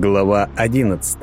Глава 11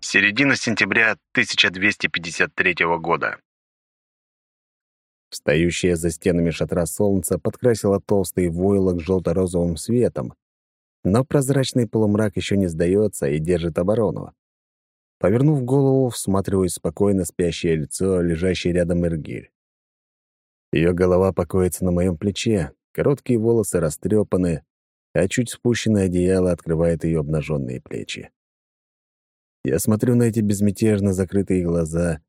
Середина сентября 1253 года. Встающее за стенами шатра солнце подкрасило толстый войлок желто-розовым светом, но прозрачный полумрак еще не сдается и держит оборону. Повернув голову, всматриваюсь в спокойно спящее лицо, лежащее рядом Иргиль. Ее голова покоится на моем плече, короткие волосы растрепаны, а чуть спущенное одеяло открывает ее обнаженные плечи. Я смотрю на эти безмятежно закрытые глаза,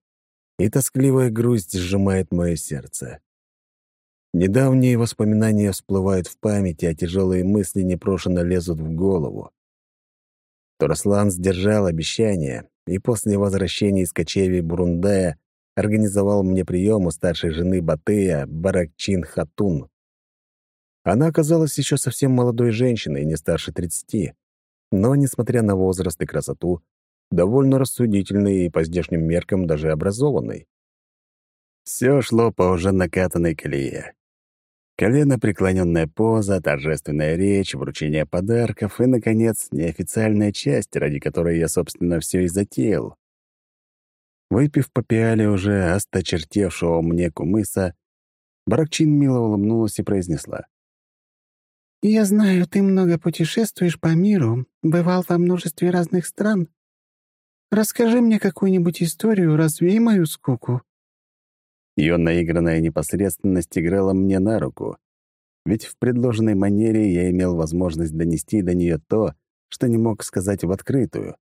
и тоскливая грусть сжимает мое сердце. Недавние воспоминания всплывают в памяти, а тяжелые мысли непрошено лезут в голову. Тураслан сдержал обещание, и после возвращения из кочевий Бурундая организовал мне прием у старшей жены Батыя Баракчин Хатун. Она оказалась еще совсем молодой женщиной, не старше тридцати, но, несмотря на возраст и красоту, довольно рассудительной и по здешним меркам даже образованной. Все шло по уже накатанной колее. Колено преклоненная поза, торжественная речь, вручение подарков и, наконец, неофициальная часть, ради которой я, собственно, все и затеял. Выпив по пиале уже осточертевшего мне кумыса, Баракчин мило улыбнулась и произнесла. «Я знаю, ты много путешествуешь по миру, бывал во множестве разных стран. Расскажи мне какую-нибудь историю, развей мою скуку». Ее наигранная непосредственность играла мне на руку, ведь в предложенной манере я имел возможность донести до нее то, что не мог сказать в открытую.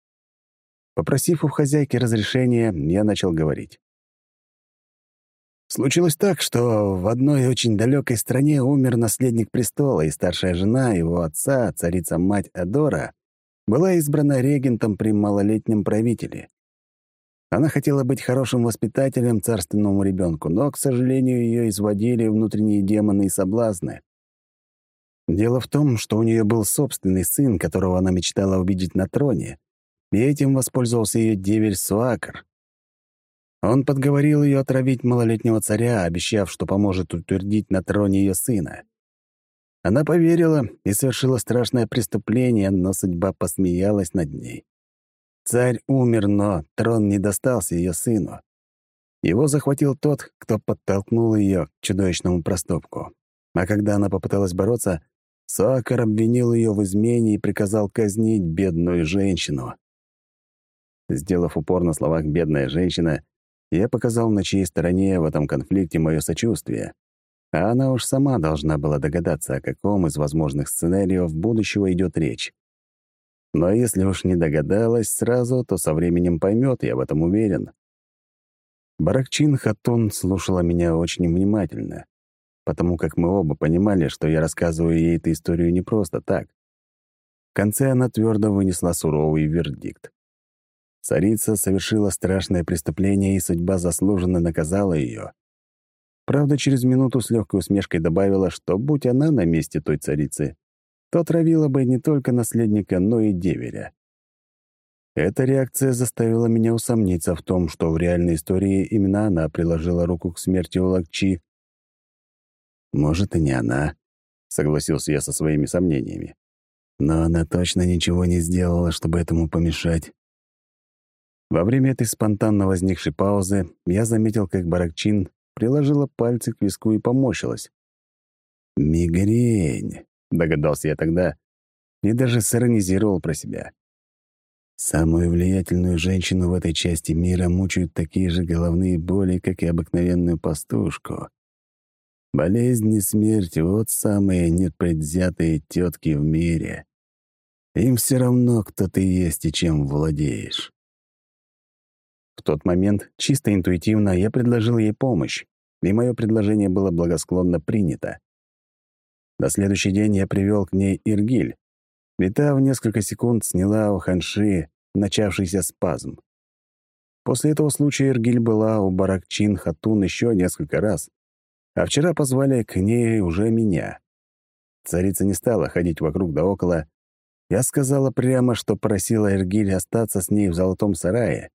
Попросив у хозяйки разрешения, я начал говорить. Случилось так, что в одной очень далекой стране умер наследник престола, и старшая жена его отца, царица-мать Адора, была избрана регентом при малолетнем правителе. Она хотела быть хорошим воспитателем царственному ребенку, но, к сожалению, ее изводили внутренние демоны и соблазны. Дело в том, что у нее был собственный сын, которого она мечтала увидеть на троне, и этим воспользовался ее деверь Суакр. Он подговорил ее отравить малолетнего царя, обещав, что поможет утвердить на троне ее сына. Она поверила и совершила страшное преступление, но судьба посмеялась над ней. Царь умер, но трон не достался ее сыну. Его захватил тот, кто подтолкнул ее к чудовищному проступку. А когда она попыталась бороться, Суакар обвинил ее в измене и приказал казнить бедную женщину. Сделав упор на словах «бедная женщина», я показал, на чьей стороне в этом конфликте мое сочувствие. А она уж сама должна была догадаться, о каком из возможных сценариев будущего идет речь. Но если уж не догадалась сразу, то со временем поймет, я в этом уверен. Баракчин Хатун слушала меня очень внимательно, потому как мы оба понимали, что я рассказываю ей эту историю не просто так. В конце она твердо вынесла суровый вердикт. Царица совершила страшное преступление, и судьба заслуженно наказала ее. Правда, через минуту с легкой усмешкой добавила, что, будь она на месте той царицы, то отравила бы не только наследника, но и деверя. Эта реакция заставила меня усомниться в том, что в реальной истории именно она приложила руку к смерти Улакчи. «Может, и не она», — согласился я со своими сомнениями. «Но она точно ничего не сделала, чтобы этому помешать. Во время этой спонтанно возникшей паузы я заметил, как Баракчин приложила пальцы к виску и поморщилась. «Мигрень», — догадался я тогда, и даже сиронизировал про себя. Самую влиятельную женщину в этой части мира мучают такие же головные боли, как и обыкновенную пастушку. Болезнь и смерть — вот самые непредвзятые тетки в мире. Им все равно, кто ты есть и чем владеешь. В тот момент, чисто интуитивно, я предложил ей помощь, и мое предложение было благосклонно принято. На следующий день я привел к ней Иргиль, и та в несколько секунд сняла у Ханши начавшийся спазм. После этого случая Иргиль была у Баракчин Хатун еще несколько раз, а вчера позвали к ней уже меня. Царица не стала ходить вокруг да около. Я сказала прямо, что просила Иргиль остаться с ней в золотом сарае,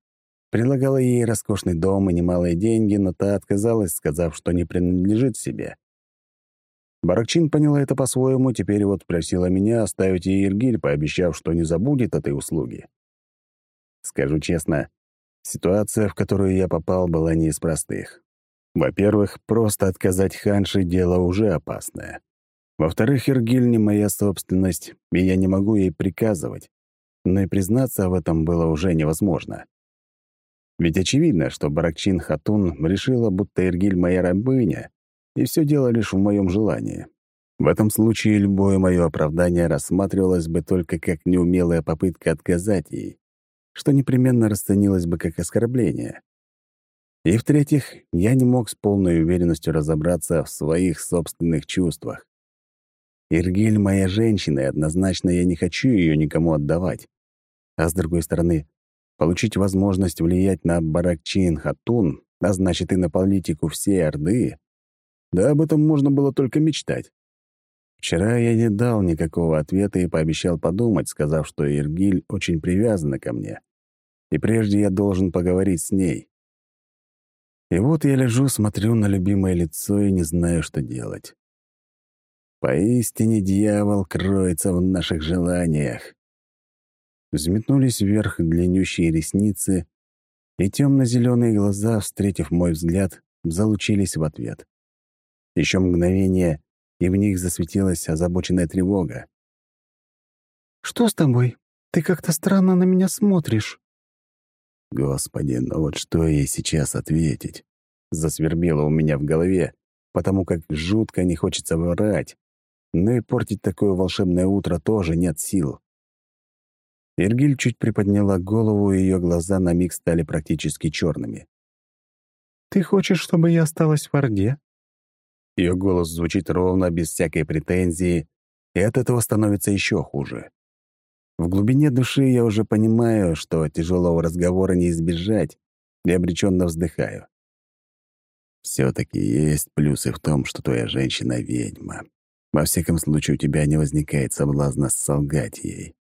Предлагала ей роскошный дом и немалые деньги, но та отказалась, сказав, что не принадлежит себе. Баракчин поняла это по-своему, теперь вот просила меня оставить ей Иргиль, пообещав, что не забудет этой услуги. Скажу честно, ситуация, в которую я попал, была не из простых. Во-первых, просто отказать Ханше — дело уже опасное. Во-вторых, Иргиль не моя собственность, и я не могу ей приказывать. Но и признаться в этом было уже невозможно. Ведь очевидно, что Баракчин Хатун решила, будто Иргиль моя рабыня, и все дело лишь в моем желании. В этом случае любое мое оправдание рассматривалось бы только как неумелая попытка отказать ей, что непременно расценилось бы как оскорбление. И в-третьих, я не мог с полной уверенностью разобраться в своих собственных чувствах. Иргиль — моя женщина, и однозначно я не хочу ее никому отдавать. А с другой стороны, получить возможность влиять на Баракчин Хатун, а значит и на политику всей Орды, да об этом можно было только мечтать. Вчера я не дал никакого ответа и пообещал подумать, сказав, что Иргиль очень привязана ко мне. И прежде я должен поговорить с ней. И вот я лежу, смотрю на любимое лицо и не знаю, что делать. Поистине дьявол кроется в наших желаниях. Взметнулись вверх длиннющие ресницы, и темно-зеленые глаза, встретив мой взгляд, залучились в ответ. Еще мгновение, и в них засветилась озабоченная тревога. «Что с тобой? Ты как-то странно на меня смотришь». Господи, ну вот что ей сейчас ответить? Засвербело у меня в голове, потому как жутко не хочется врать. Но и портить такое волшебное утро тоже нет сил. Иргиль чуть приподняла голову, и ее глаза на миг стали практически черными. «Ты хочешь, чтобы я осталась в Орде?» Ее голос звучит ровно, без всякой претензии, и от этого становится еще хуже. В глубине души я уже понимаю, что тяжелого разговора не избежать, и обреченно вздыхаю. Все-таки есть плюсы в том, что твоя женщина — ведьма. Во всяком случае, у тебя не возникает соблазна солгать ей.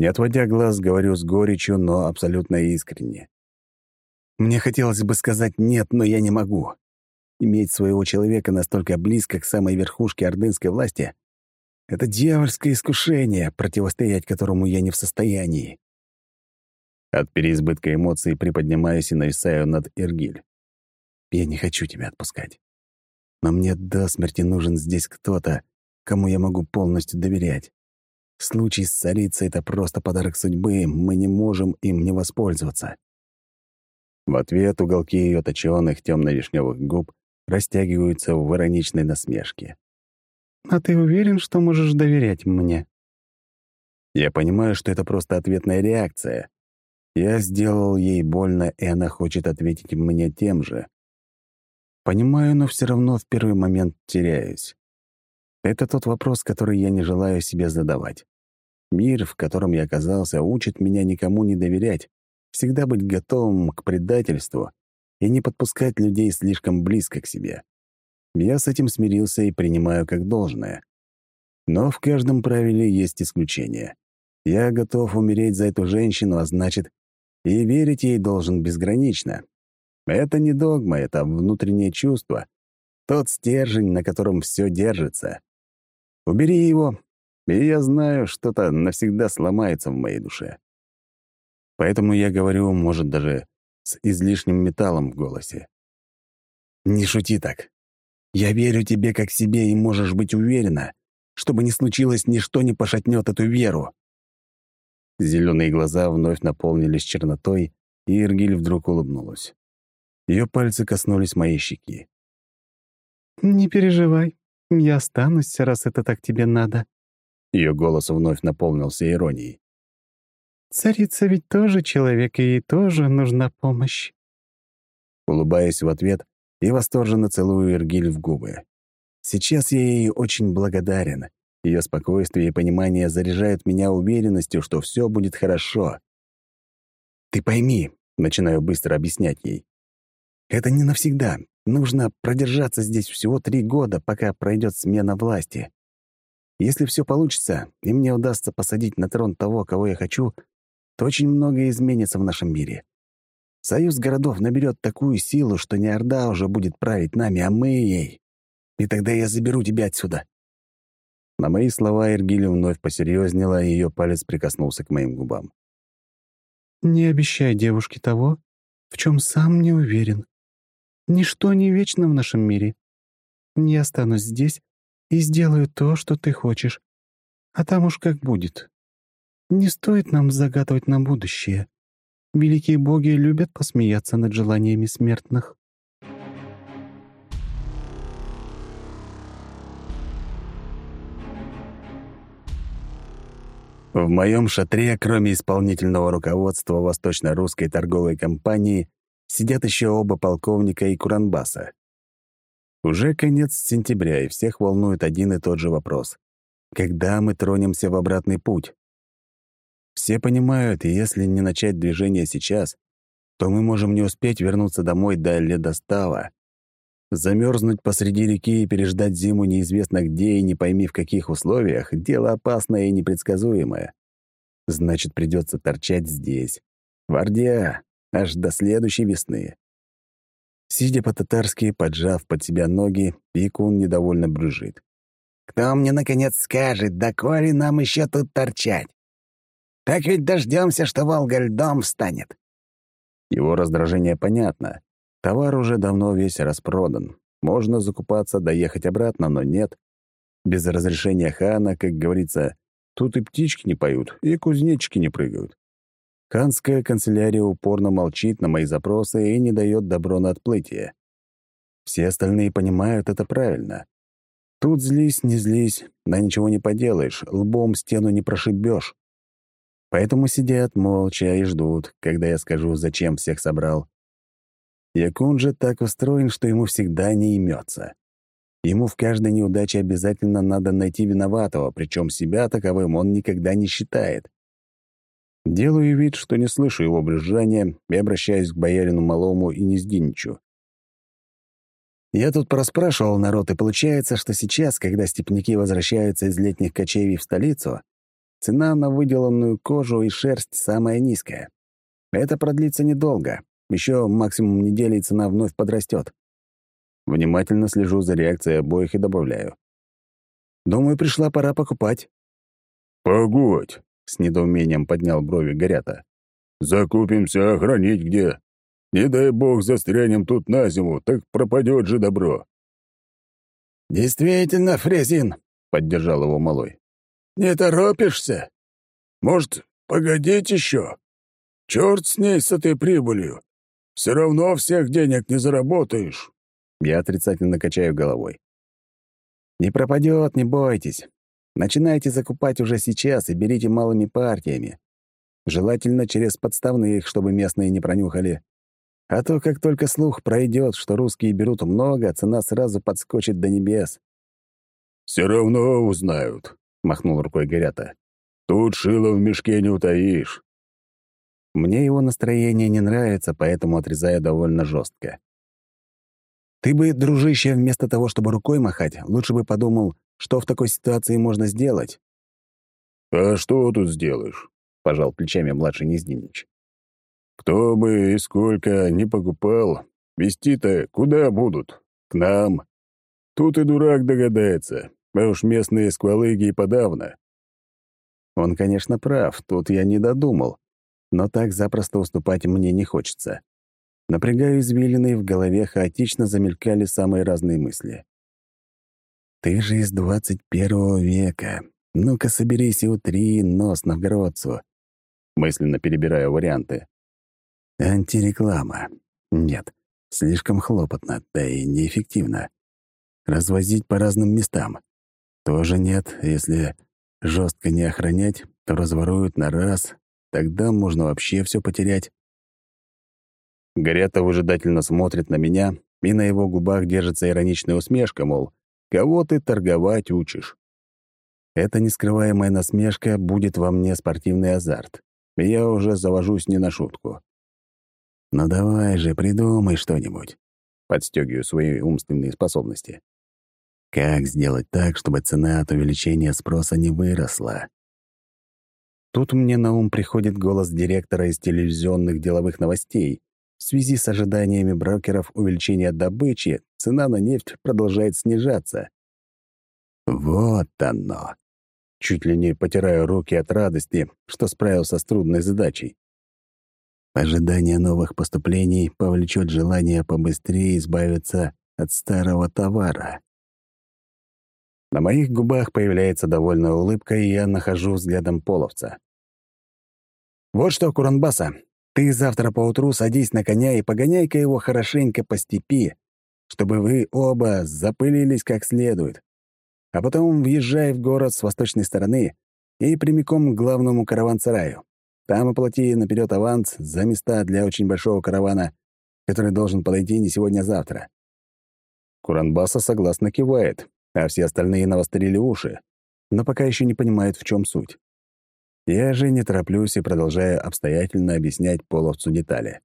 Не отводя глаз, говорю с горечью, но абсолютно искренне. Мне хотелось бы сказать «нет», но я не могу. Иметь своего человека настолько близко к самой верхушке ордынской власти это дьявольское искушение, противостоять которому я не в состоянии. От переизбытка эмоций приподнимаюсь и нависаю над Иргиль. Я не хочу тебя отпускать. Но мне до смерти нужен здесь кто-то, кому я могу полностью доверять. Случай с царицей — это просто подарок судьбы, мы не можем им не воспользоваться. В ответ уголки ее точёных темно-вишневых губ растягиваются в ироничной насмешке. «А ты уверен, что можешь доверять мне?» Я понимаю, что это просто ответная реакция. Я сделал ей больно, и она хочет ответить мне тем же. Понимаю, но все равно в первый момент теряюсь. Это тот вопрос, который я не желаю себе задавать. Мир, в котором я оказался, учит меня никому не доверять, всегда быть готовым к предательству и не подпускать людей слишком близко к себе. Я с этим смирился и принимаю как должное. Но в каждом правиле есть исключение. Я готов умереть за эту женщину, а значит, и верить ей должен безгранично. Это не догма, это внутреннее чувство, тот стержень, на котором все держится. Убери его, и я знаю, что-то навсегда сломается в моей душе. Поэтому я говорю, может, даже с излишним металлом в голосе. «Не шути так. Я верю тебе как себе и можешь быть уверена, что бы ни случилось, ничто не пошатнет эту веру». Зеленые глаза вновь наполнились чернотой, и Иргиль вдруг улыбнулась. Ее пальцы коснулись моей щеки. «Не переживай, я останусь, раз это так тебе надо». Ее голос вновь наполнился иронией. «Царица ведь тоже человек, и ей тоже нужна помощь». Улыбаясь в ответ и восторженно целую Иргиль в губы. Сейчас я ей очень благодарен. Ее спокойствие и понимание заряжают меня уверенностью, что все будет хорошо. «Ты пойми», — начинаю быстро объяснять ей, «это не навсегда. Нужно продержаться здесь всего три года, пока пройдет смена власти. Если все получится, и мне удастся посадить на трон того, кого я хочу, то очень многое изменится в нашем мире. Союз городов наберет такую силу, что не Орда уже будет править нами, а мы ей. и тогда я заберу тебя отсюда». На мои слова Эргили вновь посерьезнела, и ее палец прикоснулся к моим губам. «Не обещай девушке того, в чем сам не уверен. Ничто не вечно в нашем мире. Не останусь здесь и сделаю то, что ты хочешь. А там уж как будет. Не стоит нам загадывать на будущее. Великие боги любят посмеяться над желаниями смертных. В моем шатре, кроме исполнительного руководства Восточно-русской торговой компании, сидят еще оба полковника и Куранбаса. Уже конец сентября, и всех волнует один и тот же вопрос. Когда мы тронемся в обратный путь? Все понимают, если не начать движение сейчас, то мы можем не успеть вернуться домой до ледостава. Замерзнуть посреди реки и переждать зиму неизвестно где и не пойми в каких условиях — дело опасное и непредсказуемое. Значит, придется торчать здесь, в Орде, аж до следующей весны. Сидя по-татарски, поджав под себя ноги, Пикун недовольно брюжит. «Кто мне, наконец, скажет, да коли нам еще тут торчать? Так ведь дождемся, что Волга льдом встанет». Его раздражение понятно. Товар уже давно весь распродан. Можно закупаться, доехать обратно, но нет. Без разрешения хана, как говорится, тут и птички не поют, и кузнечики не прыгают. Ханская канцелярия упорно молчит на мои запросы и не дает добро на отплытие. Все остальные понимают это правильно. Тут злись, не злись, да ничего не поделаешь, лбом стену не прошибешь. Поэтому сидят молча и ждут, когда я скажу, зачем всех собрал. Якун же так устроен, что ему всегда не имется. Ему в каждой неудаче обязательно надо найти виноватого, причем себя таковым он никогда не считает. Делаю вид, что не слышу его брюзжания и обращаюсь к боярину Малому и Нездиничу. Я тут проспрашивал народ, и получается, что сейчас, когда степняки возвращаются из летних кочевий в столицу, цена на выделанную кожу и шерсть самая низкая. Это продлится недолго, еще максимум недели, и цена вновь подрастет. Внимательно слежу за реакцией обоих и добавляю. Думаю, пришла пора покупать. «Погодь!» — с недоумением поднял брови Горята. «Закупимся, охранить где? Не дай бог застрянем тут на зиму, так пропадет же добро». «Действительно, Фрезин!» — поддержал его малой. «Не торопишься? Может, погодить еще? Черт с ней, с этой прибылью. Все равно всех денег не заработаешь». Я отрицательно качаю головой. «Не пропадет, не бойтесь. Начинайте закупать уже сейчас и берите малыми партиями. Желательно через подставных, чтобы местные не пронюхали. А то, как только слух пройдет, что русские берут много, цена сразу подскочит до небес». «Все равно узнают», — махнул рукой Горята. «Тут шило в мешке не утаишь. Мне его настроение не нравится, поэтому отрезаю довольно жестко. Ты бы, дружище, вместо того, чтобы рукой махать, лучше бы подумал, что в такой ситуации можно сделать. «А что тут сделаешь?» — пожал плечами младший Нездинич. «Кто бы и сколько не покупал, вести-то куда будут? К нам. Тут и дурак догадается, а уж местные сквалыги и подавно». Он, конечно, прав, тут я не додумал но так запросто уступать мне не хочется. Напрягаю извилины, в голове хаотично замелькали самые разные мысли. «Ты же из двадцать первого века. Ну-ка соберись и утри нос новгородцу», мысленно перебираю варианты. «Антиреклама. Нет, слишком хлопотно, да и неэффективно. Развозить по разным местам. Тоже нет, если жестко не охранять, то разворуют на раз, Тогда можно вообще все потерять. Горята выжидательно смотрит на меня, и на его губах держится ироничная усмешка, мол, кого ты торговать учишь. Эта нескрываемая насмешка будет во мне спортивный азарт, я уже завожусь не на шутку. «Ну давай же, придумай что-нибудь», — подстегиваю свои умственные способности. «Как сделать так, чтобы цена от увеличения спроса не выросла?» Тут мне на ум приходит голос директора из телевизионных деловых новостей, В связи с ожиданиями брокеров увеличения добычи, цена на нефть продолжает снижаться. Вот оно. Чуть ли не потираю руки от радости, что справился с трудной задачей. Ожидание новых поступлений повлечет желание побыстрее избавиться от старого товара. На моих губах появляется довольная улыбка, и я нахожу взглядом половца. «Вот что, Куранбаса, ты завтра поутру садись на коня и погоняй-ка его хорошенько по степи, чтобы вы оба запылились как следует. А потом въезжай в город с восточной стороны и прямиком к главному караван-сараю. Там оплати наперед аванс за места для очень большого каравана, который должен подойти не сегодня, а завтра». Куранбаса согласно кивает, а все остальные навострили уши, но пока еще не понимают, в чем суть. Я же не тороплюсь и продолжаю обстоятельно объяснять половцу детали.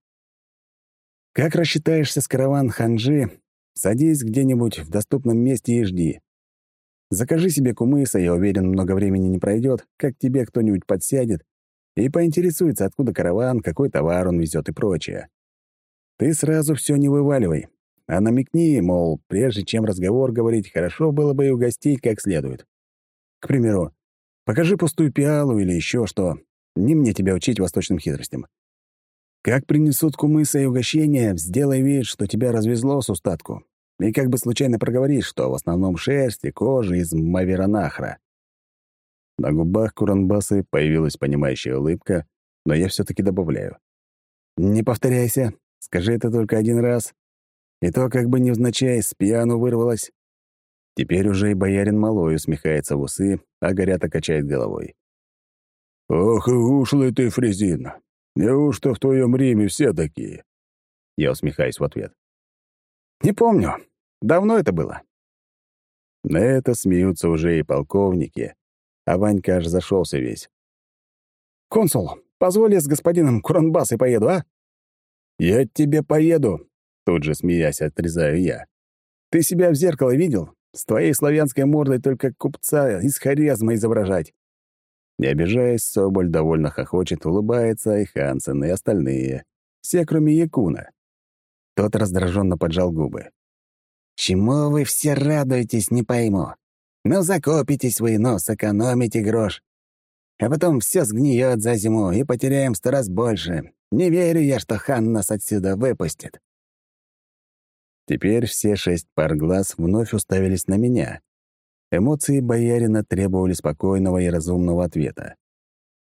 Как рассчитаешься с караван Ханжи, садись где-нибудь в доступном месте и жди. Закажи себе кумыса, я уверен, много времени не пройдет, как тебе кто-нибудь подсядет и поинтересуется, откуда караван, какой товар он везет и прочее. Ты сразу все не вываливай, а намекни, мол, прежде чем разговор говорить, хорошо было бы и угостить как следует. К примеру, покажи пустую пиалу или еще что. Не мне тебя учить восточным хитростям. Как принесут кумыса и угощения, сделай вид, что тебя развезло с устатку. И как бы случайно проговоришь, что в основном шерсть и кожа из маверанахра. На губах Куранбасы появилась понимающая улыбка, но я все таки добавляю. «Не повторяйся. Скажи это только один раз. И то, как бы невзначай, с пьяну вырвалось. Теперь уже и боярин малой усмехается в усы, а Горята качает головой. «Ох и ушлый ты, Фрезин! Неужто в твоем Риме все такие?» Я усмехаюсь в ответ. «Не помню. Давно это было». На это смеются уже и полковники, а Ванька аж зашелся весь. «Консул, позволь я с господином Куранбасой поеду, а?» «Я тебе поеду», Тут же, смеясь, отрезаю я. «Ты себя в зеркало видел? С твоей славянской мордой только купца из харизма изображать». Не обижаясь, Соболь довольно хохочет, улыбается, и Хансен, и остальные. Все, кроме Якуна. Тот раздраженно поджал губы. «Чему вы все радуетесь, не пойму. Ну, закопитесь вы, но сэкономите грош. А потом все сгниет за зиму, и потеряем сто раз больше. Не верю я, что хан нас отсюда выпустит». Теперь все шесть пар глаз вновь уставились на меня. Эмоции боярина требовали спокойного и разумного ответа.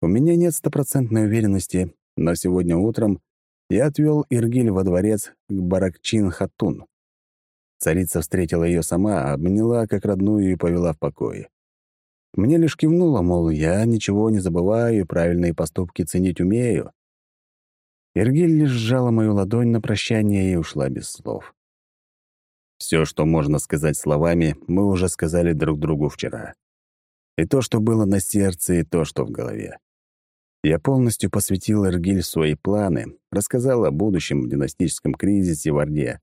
У меня нет стопроцентной уверенности, но сегодня утром я отвел Иргиль во дворец к Баракчин-Хатун. Царица встретила ее сама, обняла как родную и повела в покое. Мне лишь кивнула, мол, я ничего не забываю и правильные поступки ценить умею. Иргиль лишь сжала мою ладонь на прощание и ушла без слов. Все, что можно сказать словами, мы уже сказали друг другу вчера. И то, что было на сердце, и то, что в голове. Я полностью посвятил Эргиль свои планы, рассказал о будущем династическом кризисе в Орде,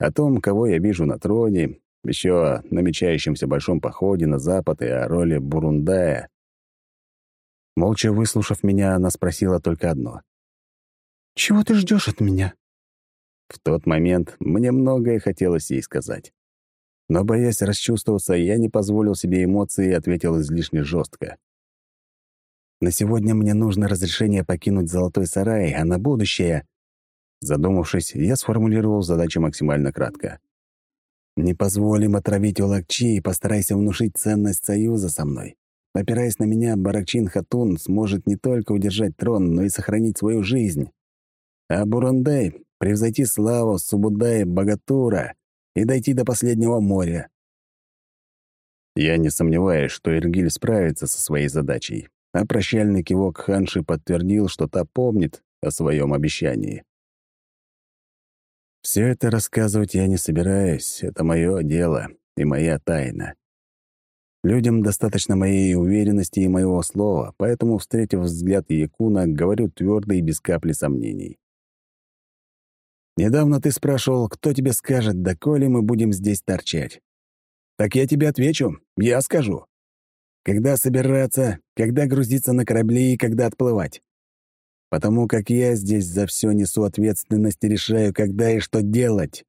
о том, кого я вижу на троне, еще о намечающемся большом походе на Запад и о роли Бурундая. Молча выслушав меня, она спросила только одно. «Чего ты ждешь от меня?» В тот момент мне многое хотелось ей сказать. Но, боясь расчувствоваться, я не позволил себе эмоции и ответил излишне жестко. «На сегодня мне нужно разрешение покинуть Золотой Сарай, а на будущее...» Задумавшись, я сформулировал задачу максимально кратко. «Не позволим отравить Улакчи и постарайся внушить ценность союза со мной. Опираясь на меня, Баракчин Хатун сможет не только удержать трон, но и сохранить свою жизнь. А Бурандей превзойти славу Субудая Богатура и дойти до последнего моря. Я не сомневаюсь, что Иргиль справится со своей задачей, а прощальный кивок Ханши подтвердил, что та помнит о своем обещании. Все это рассказывать я не собираюсь, это мое дело и моя тайна. Людям достаточно моей уверенности и моего слова, поэтому, встретив взгляд Якуна, говорю твердо и без капли сомнений. Недавно ты спрашивал, кто тебе скажет, доколе мы будем здесь торчать. Так я тебе отвечу, я скажу. Когда собираться, когда грузиться на корабли и когда отплывать. потому как я здесь за все несу ответственность и решаю, когда и что делать».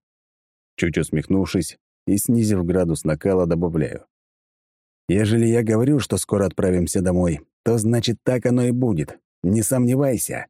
Чуть усмехнувшись и снизив градус накала, добавляю. «Ежели я говорю, что скоро отправимся домой, то значит так оно и будет. Не сомневайся».